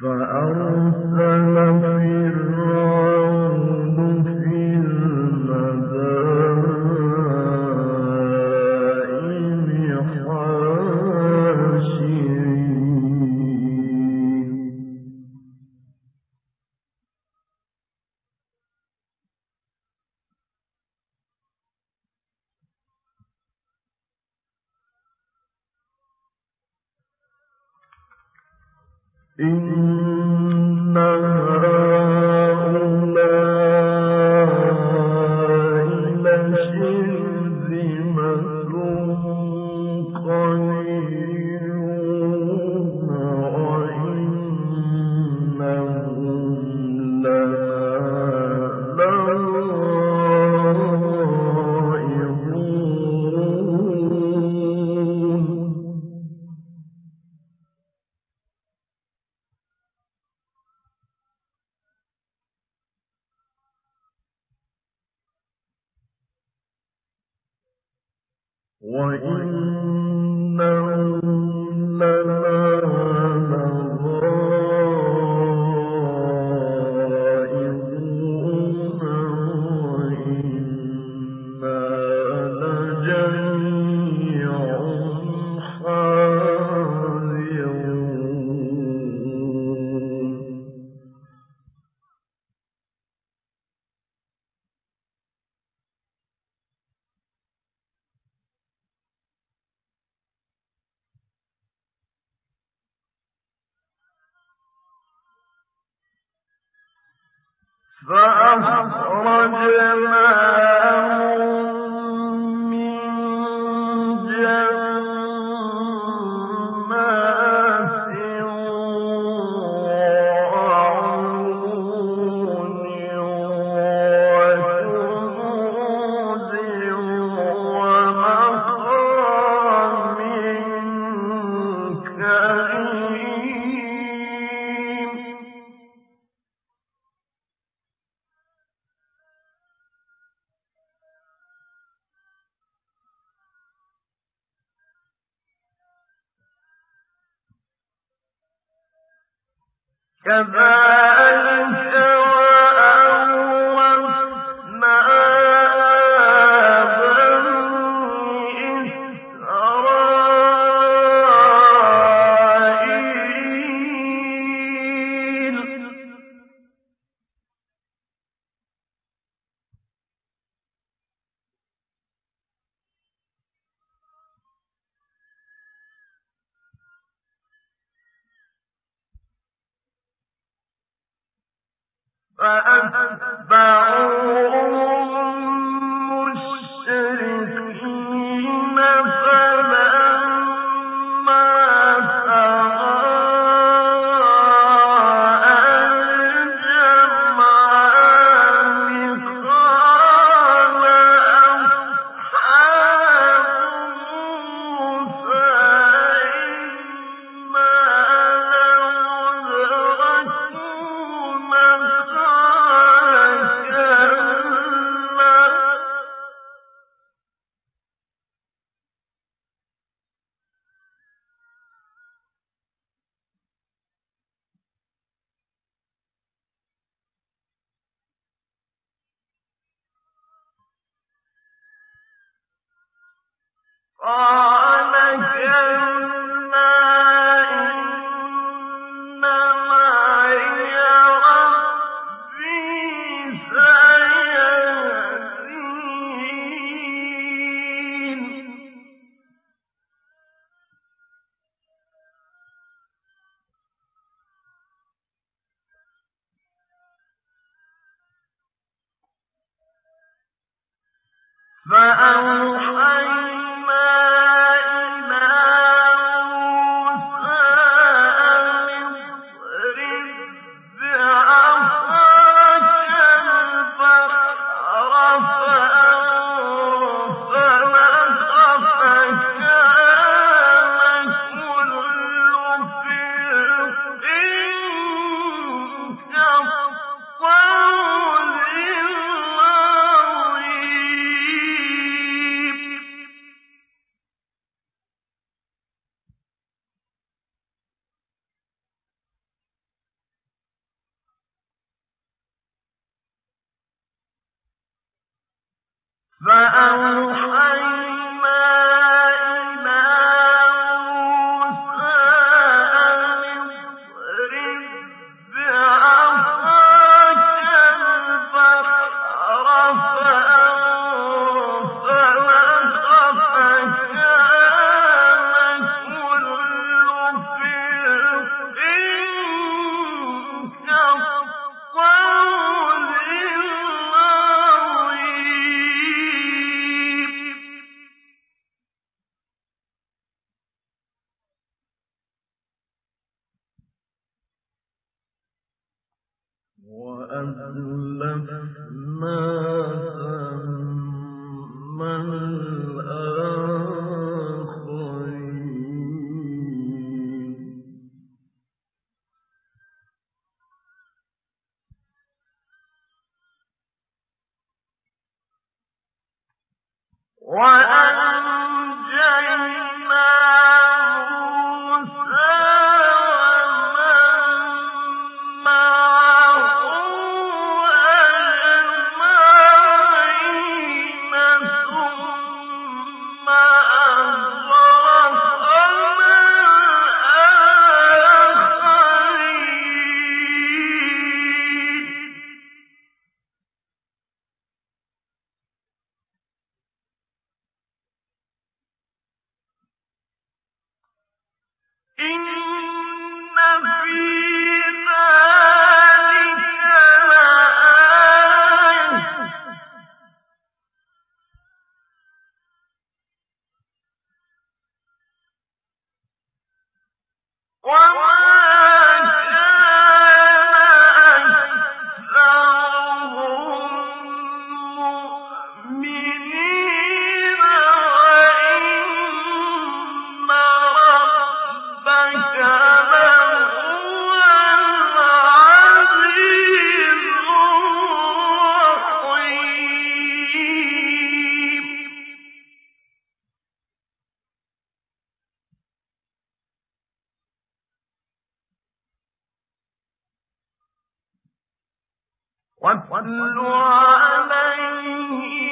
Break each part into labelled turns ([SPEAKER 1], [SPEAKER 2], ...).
[SPEAKER 1] فأرسل في الرعاة وإن وجلاله فأفتح قال كم معي واتل عليهم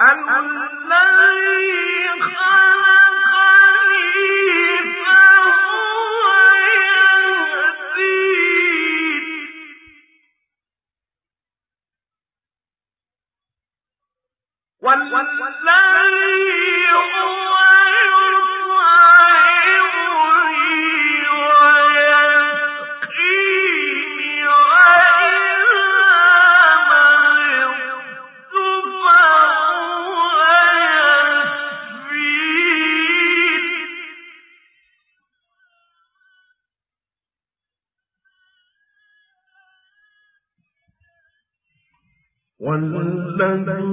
[SPEAKER 1] الذي خلق والذي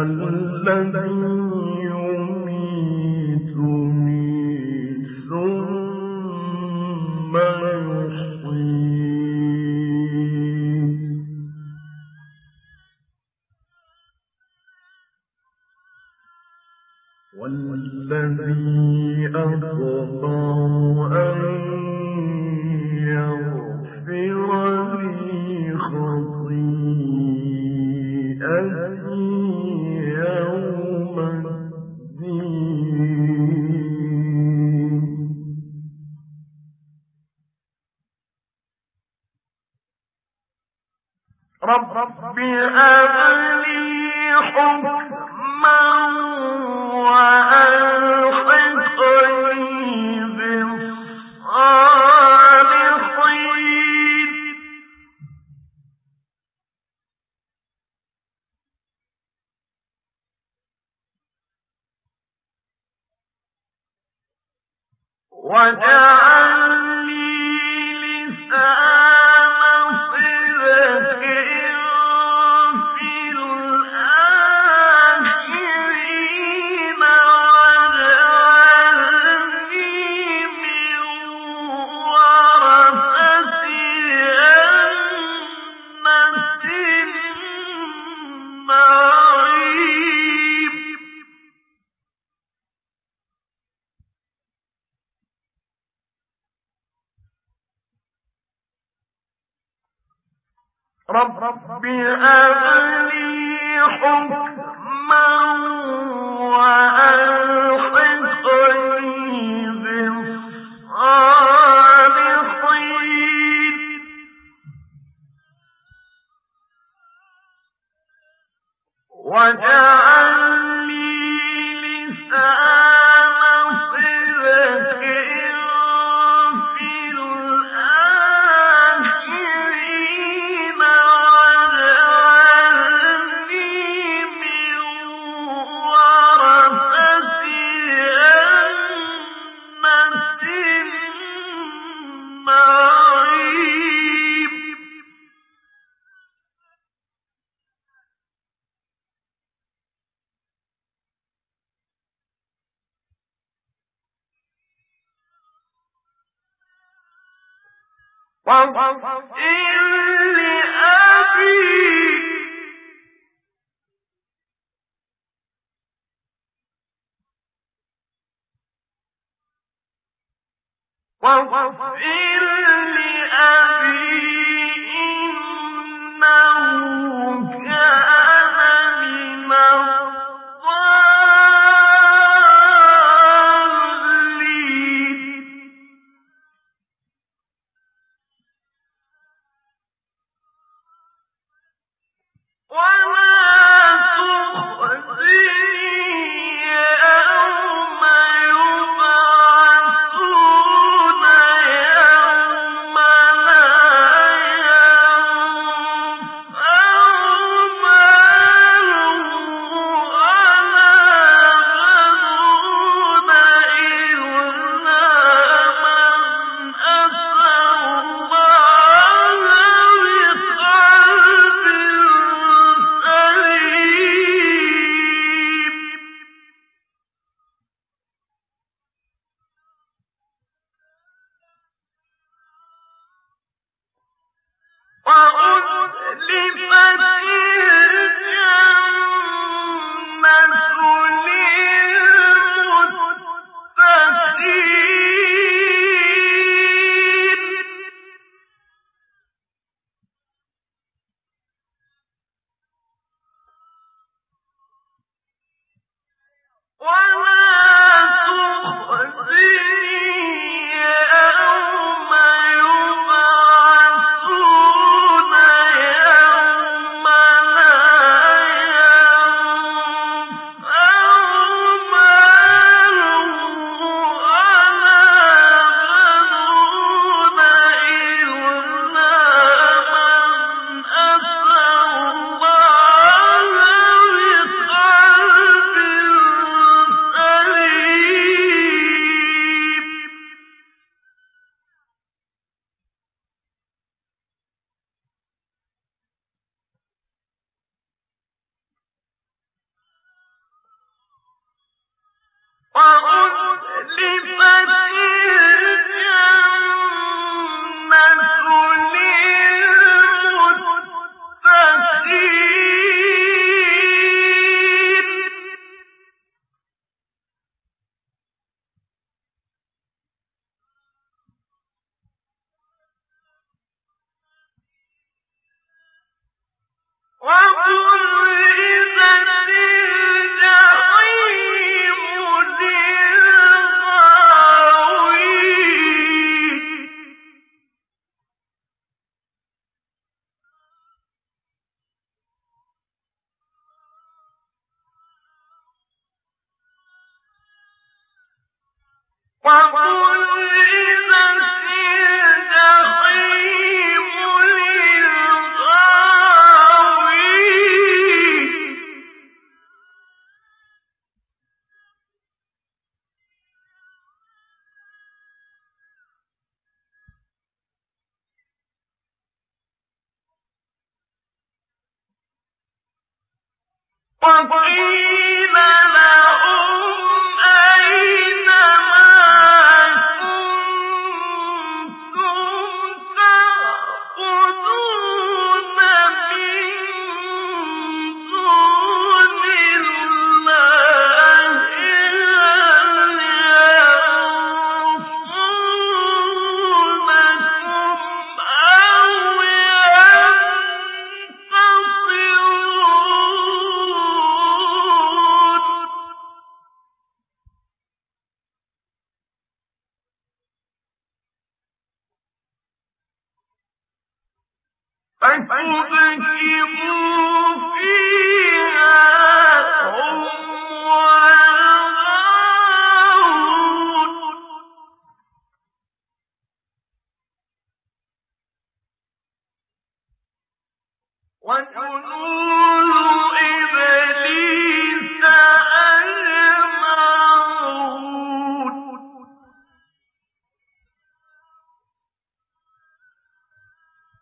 [SPEAKER 1] والذين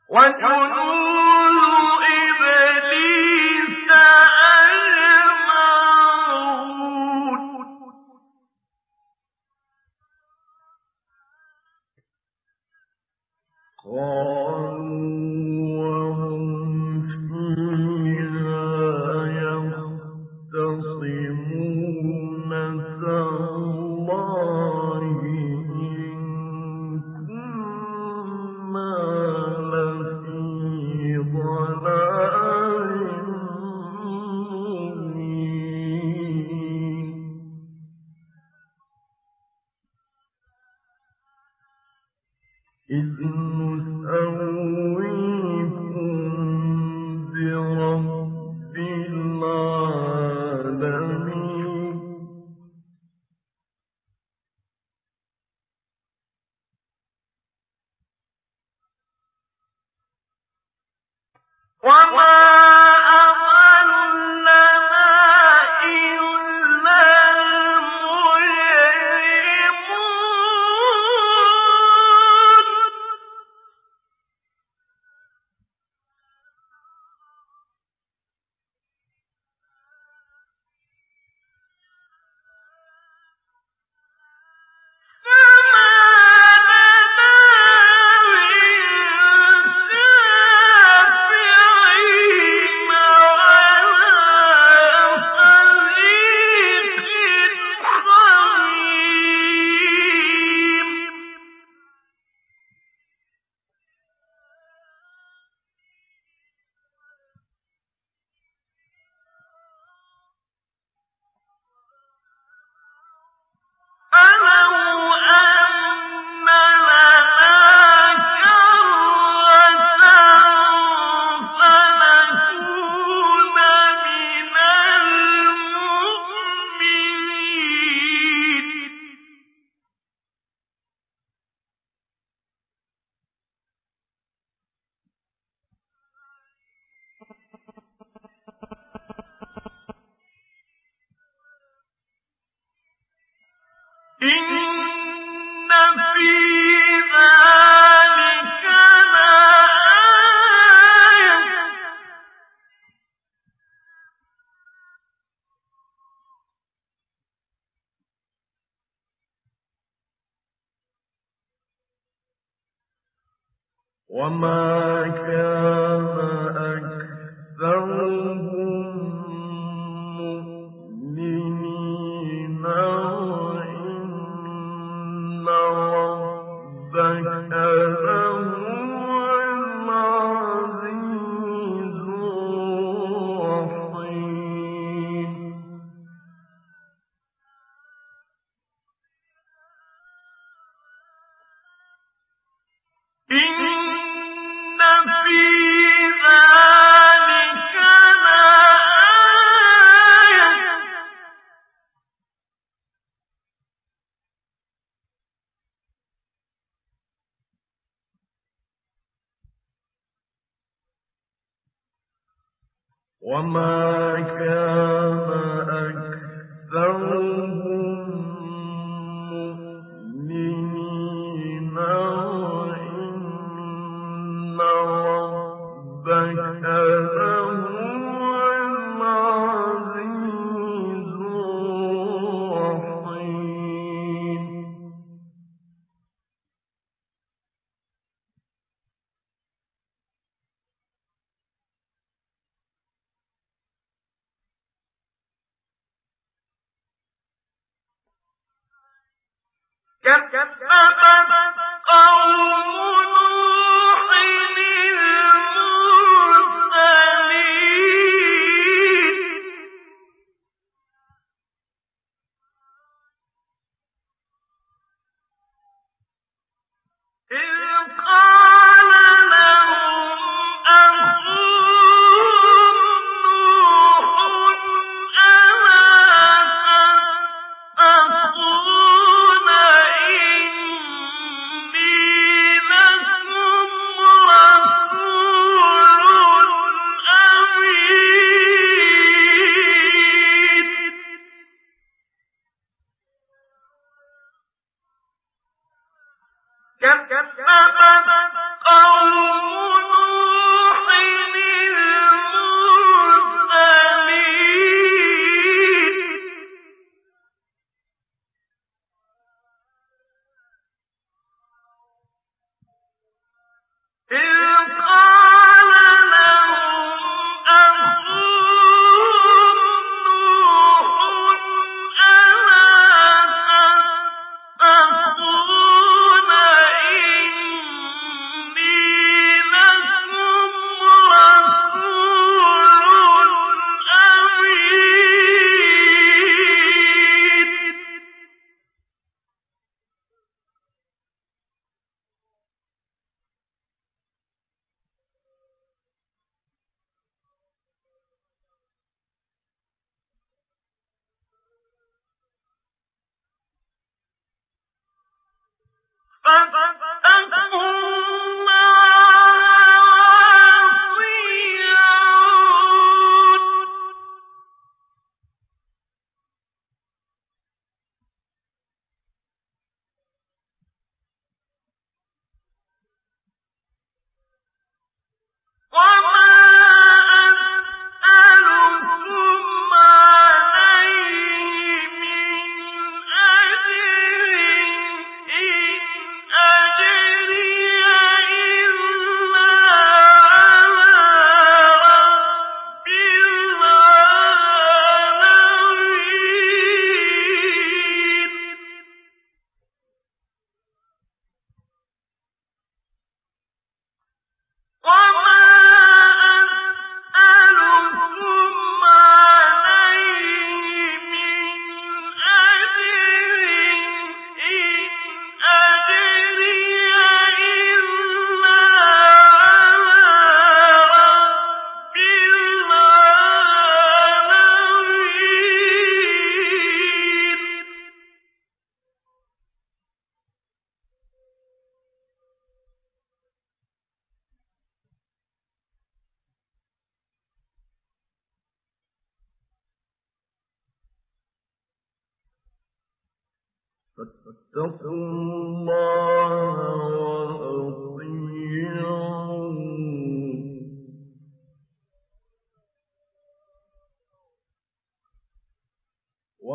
[SPEAKER 1] وَكُلُوا وما ಬಂಧುವೆ فاتقوا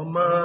[SPEAKER 1] وما